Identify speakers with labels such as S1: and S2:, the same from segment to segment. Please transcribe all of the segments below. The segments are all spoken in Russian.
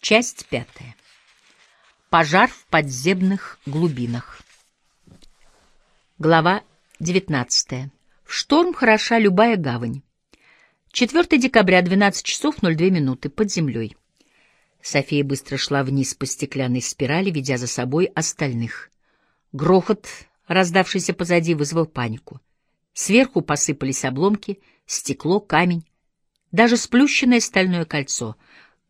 S1: Часть пятая. Пожар в подземных глубинах. Глава девятнадцатая. В шторм хороша любая гавань. 4 декабря, 12 часов 02 минуты, под землей. София быстро шла вниз по стеклянной спирали, ведя за собой остальных. Грохот, раздавшийся позади, вызвал панику. Сверху посыпались обломки, стекло, камень, даже сплющенное стальное кольцо.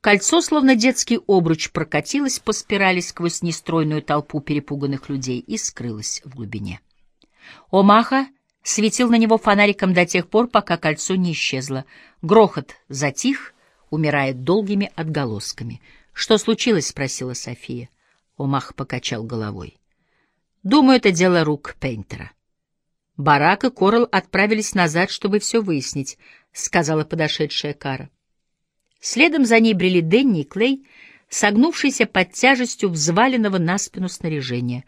S1: Кольцо, словно детский обруч, прокатилось по спирали сквозь нестройную толпу перепуганных людей и скрылось в глубине. Омаха светил на него фонариком до тех пор, пока кольцо не исчезло. Грохот затих, умирая долгими отголосками. «Что случилось?» — спросила София. Омах покачал головой. «Думаю, это дело рук Пейнтера». Барак и Корл отправились назад, чтобы все выяснить, — сказала подошедшая Кара. Следом за ней брели Дэнни и Клей, согнувшиеся под тяжестью взваленного на спину снаряжения.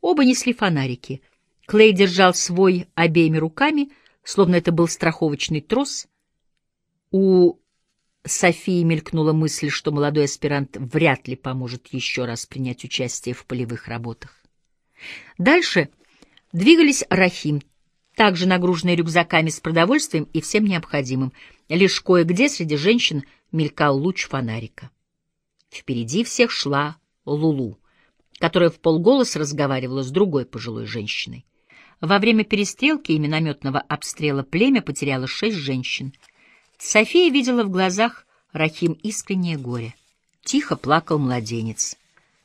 S1: Оба несли фонарики. Клей держал свой обеими руками, словно это был страховочный трос. У Софии мелькнула мысль, что молодой аспирант вряд ли поможет еще раз принять участие в полевых работах. Дальше двигались Рахим, также нагруженные рюкзаками с продовольствием и всем необходимым. Лишь кое-где среди женщин мелькал луч фонарика. Впереди всех шла Лулу, которая в полголоса разговаривала с другой пожилой женщиной. Во время перестрелки и минометного обстрела племя потеряло шесть женщин. София видела в глазах Рахим искреннее горе. Тихо плакал младенец.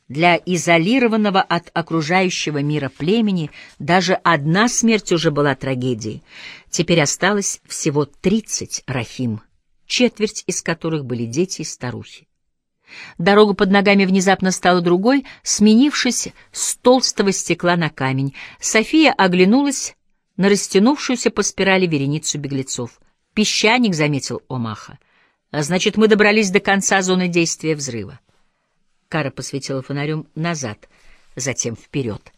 S1: Для изолированного от окружающего мира племени даже одна смерть уже была трагедией. Теперь осталось всего тридцать рахим, четверть из которых были дети и старухи. Дорога под ногами внезапно стала другой, сменившись с толстого стекла на камень. София оглянулась на растянувшуюся по спирали вереницу беглецов. «Песчаник», — заметил Омаха. «А значит, мы добрались до конца зоны действия взрыва». Кара посветила фонарем назад, затем вперед.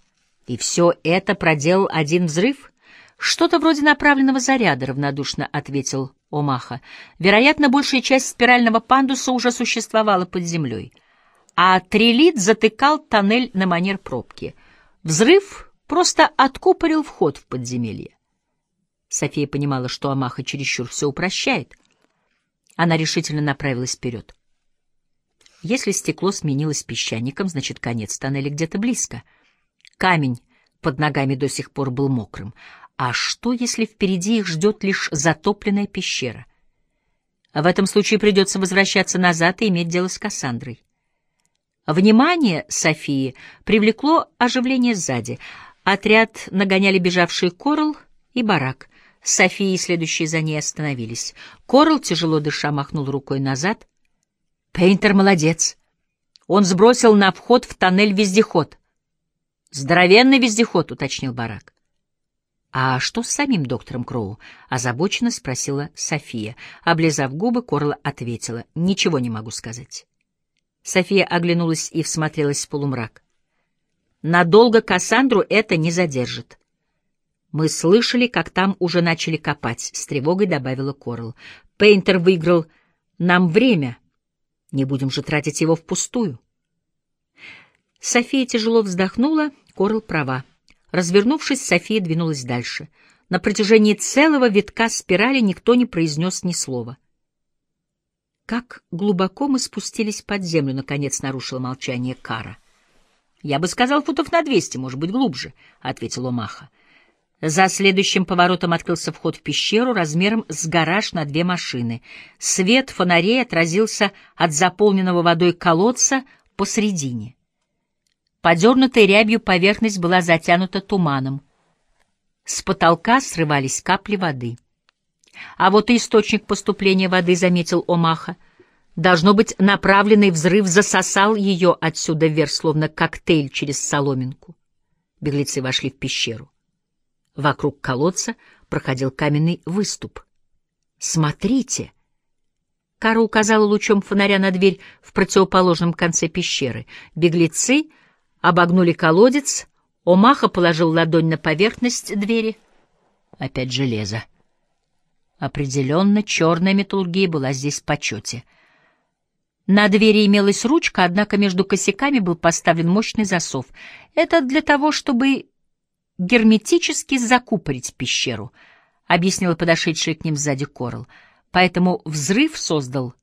S1: И все это проделал один взрыв? Что-то вроде направленного заряда, равнодушно ответил Омаха. Вероятно, большая часть спирального пандуса уже существовала под землей. А трилит затыкал тоннель на манер пробки. Взрыв просто откупорил вход в подземелье. София понимала, что Омаха чересчур все упрощает. Она решительно направилась вперед. Если стекло сменилось песчаником, значит, конец тоннеля где-то близко. Камень под ногами до сих пор был мокрым. А что, если впереди их ждет лишь затопленная пещера? В этом случае придется возвращаться назад и иметь дело с Кассандрой. Внимание Софии привлекло оживление сзади. Отряд нагоняли бежавшие Корл и Барак. София и следующие за ней остановились. Корл, тяжело дыша, махнул рукой назад. Пейнтер молодец. Он сбросил на вход в тоннель вездеход. Здоровенный вездеход, уточнил Барак. «А что с самим доктором Кроу?» — озабоченно спросила София. Облизав губы, Корла ответила. «Ничего не могу сказать». София оглянулась и всмотрелась в полумрак. «Надолго Кассандру это не задержит». «Мы слышали, как там уже начали копать», — с тревогой добавила Корл. «Пейнтер выиграл нам время, не будем же тратить его впустую. София тяжело вздохнула, Корл права. Развернувшись, София двинулась дальше. На протяжении целого витка спирали никто не произнес ни слова. Как глубоко мы спустились под землю, наконец нарушила молчание Кара. Я бы сказал, футов на двести, может быть, глубже, ответил Омаха. За следующим поворотом открылся вход в пещеру размером с гараж на две машины. Свет фонарей отразился от заполненного водой колодца посредине. Подернутая рябью поверхность была затянута туманом. С потолка срывались капли воды. А вот и источник поступления воды, заметил Омаха. Должно быть, направленный взрыв засосал ее отсюда вверх, словно коктейль через соломинку. Беглецы вошли в пещеру. Вокруг колодца проходил каменный выступ. «Смотрите!» Кара указала лучом фонаря на дверь в противоположном конце пещеры. Беглецы обогнули колодец, Омаха положил ладонь на поверхность двери. Опять железо. Определенно, черная металлургия была здесь в почете. На двери имелась ручка, однако между косяками был поставлен мощный засов. Это для того, чтобы герметически закупорить пещеру, объяснила подошедшая к ним сзади Корал. Поэтому взрыв создал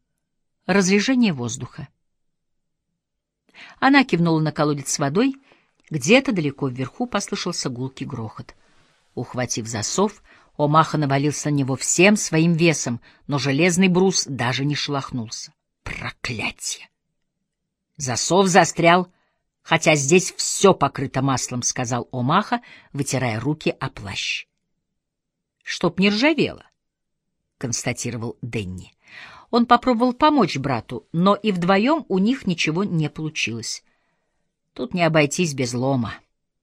S1: разрежение воздуха. Она кивнула на колодец с водой. Где-то далеко вверху послышался гулкий грохот. Ухватив засов, Омаха навалился на него всем своим весом, но железный брус даже не шелохнулся. Проклятие! Засов застрял, хотя здесь все покрыто маслом, — сказал Омаха, вытирая руки о плащ. — Чтоб не ржавело, — констатировал Денни. Он попробовал помочь брату, но и вдвоем у них ничего не получилось. Тут не обойтись без лома.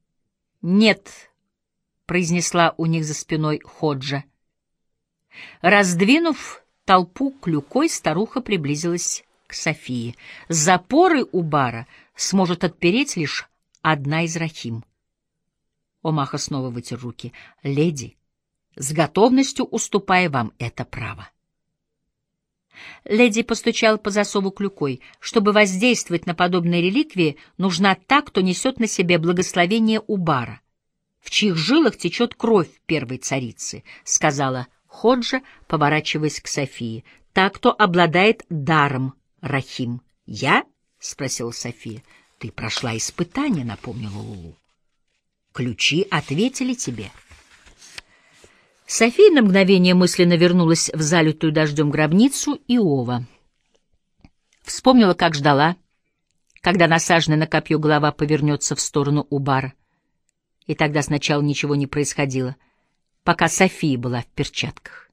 S1: — Нет, — произнесла у них за спиной Ходжа. Раздвинув толпу клюкой, старуха приблизилась к Софии. Запоры у бара сможет отпереть лишь одна из Рахим. Омаха снова вытер руки. «Леди, с готовностью уступая вам это право». Леди постучал по засову клюкой. Чтобы воздействовать на подобные реликвии, нужна та, кто несет на себе благословение Убара, в чьих жилах течет кровь первой царицы, — сказала Ходжа, поворачиваясь к Софии. — Та, кто обладает даром, Рахим. — Я? — спросила София. — Ты прошла испытание, — напомнила Лулу. — Ключи ответили тебе. — София на мгновение мысленно вернулась в залитую дождем гробницу Иова. Вспомнила, как ждала, когда насаженная на копье голова повернется в сторону Убара. И тогда сначала ничего не происходило, пока София была в перчатках.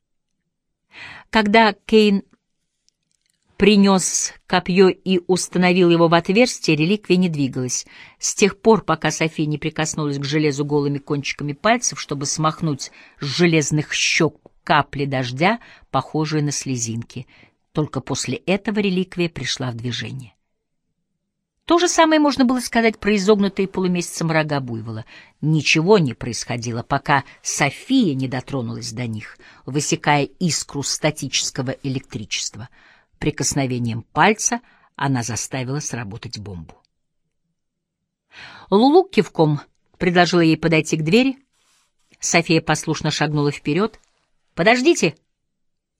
S1: Когда Кейн принес копье и установил его в отверстие, реликвия не двигалась. С тех пор, пока София не прикоснулась к железу голыми кончиками пальцев, чтобы смахнуть с железных щек капли дождя, похожие на слезинки. Только после этого реликвия пришла в движение. То же самое можно было сказать про изогнутые полумесяцем рога буйвола. Ничего не происходило, пока София не дотронулась до них, высекая искру статического электричества — Прикосновением пальца она заставила сработать бомбу. Лулу кивком предложила ей подойти к двери. София послушно шагнула вперед. «Подождите!»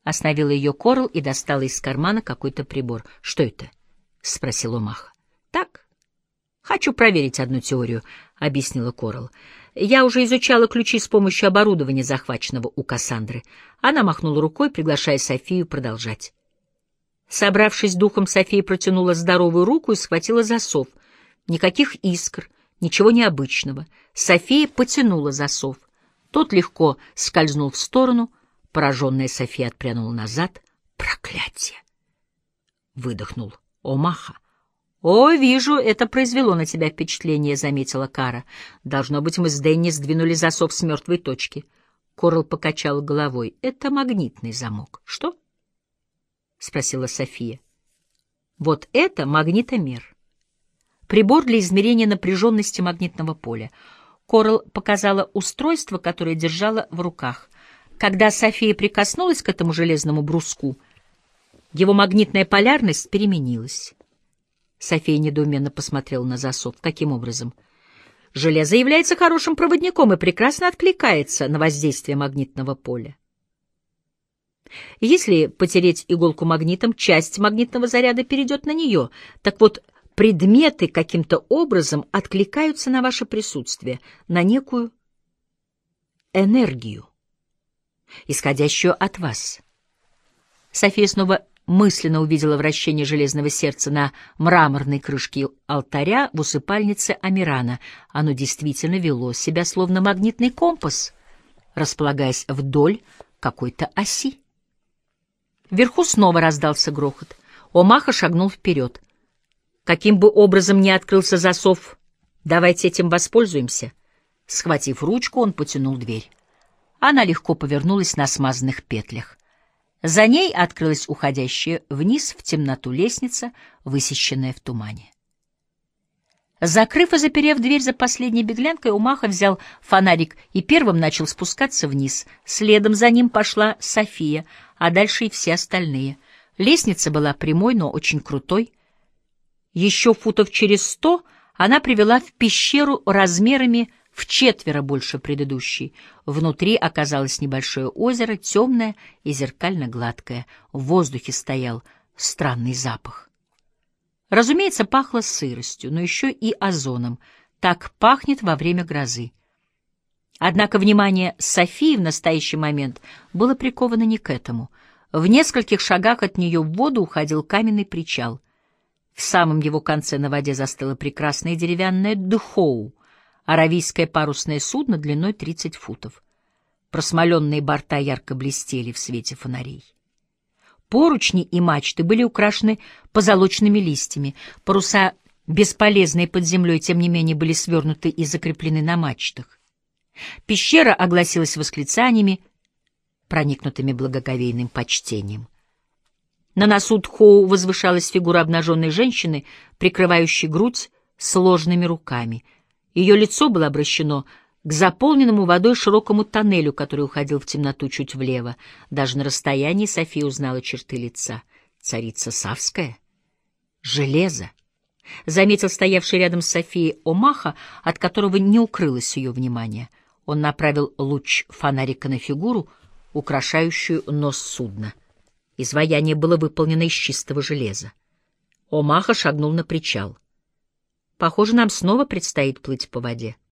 S1: Остановила ее Корл и достала из кармана какой-то прибор. «Что это?» — спросил Омаха. «Так, хочу проверить одну теорию», — объяснила Корл. «Я уже изучала ключи с помощью оборудования, захваченного у Кассандры». Она махнула рукой, приглашая Софию продолжать. Собравшись духом, София протянула здоровую руку и схватила засов. Никаких искр, ничего необычного. София потянула засов. Тот легко скользнул в сторону. Пораженная София отпрянула назад. «Проклятие!» — выдохнул Омаха. «О, вижу, это произвело на тебя впечатление», — заметила Кара. «Должно быть, мы с Дэнни сдвинули засов с мертвой точки». Корл покачал головой. «Это магнитный замок». «Что?» — спросила София. Вот это магнитомер. Прибор для измерения напряженности магнитного поля. Корл показала устройство, которое держала в руках. Когда София прикоснулась к этому железному бруску, его магнитная полярность переменилась. София недоуменно посмотрела на засов. Каким образом? Железо является хорошим проводником и прекрасно откликается на воздействие магнитного поля. Если потереть иголку магнитом, часть магнитного заряда перейдет на нее. Так вот, предметы каким-то образом откликаются на ваше присутствие, на некую энергию, исходящую от вас. София снова мысленно увидела вращение железного сердца на мраморной крышке алтаря в усыпальнице Амирана. Оно действительно вело себя словно магнитный компас, располагаясь вдоль какой-то оси. Вверху снова раздался грохот. Омаха шагнул вперед. Каким бы образом ни открылся засов, давайте этим воспользуемся. Схватив ручку, он потянул дверь. Она легко повернулась на смазанных петлях. За ней открылась уходящая вниз в темноту лестница, высеченная в тумане. Закрыв и заперев дверь за последней беглянкой, Умаха взял фонарик и первым начал спускаться вниз. Следом за ним пошла София — а дальше и все остальные. Лестница была прямой, но очень крутой. Еще футов через сто она привела в пещеру размерами в четверо больше предыдущей. Внутри оказалось небольшое озеро, темное и зеркально-гладкое. В воздухе стоял странный запах. Разумеется, пахло сыростью, но еще и озоном. Так пахнет во время грозы. Однако внимание Софии в настоящий момент было приковано не к этому. В нескольких шагах от нее в воду уходил каменный причал. В самом его конце на воде застыло прекрасное деревянное дхоу, аравийское парусное судно длиной 30 футов. Просмоленные борта ярко блестели в свете фонарей. Поручни и мачты были украшены позолоченными листьями. Паруса, бесполезные под землей, тем не менее были свернуты и закреплены на мачтах. Пещера огласилась восклицаниями, проникнутыми благоговейным почтением. На носу Тхоу возвышалась фигура обнаженной женщины, прикрывающей грудь сложными руками. Ее лицо было обращено к заполненному водой широкому тоннелю, который уходил в темноту чуть влево. Даже на расстоянии София узнала черты лица. Царица Савская? Железо. Заметил стоявший рядом с Софией Омаха, от которого не укрылось ее внимание. Он направил луч фонарика на фигуру, украшающую нос судна. Изваяние было выполнено из чистого железа. Омаха шагнул на причал. Похоже, нам снова предстоит плыть по воде.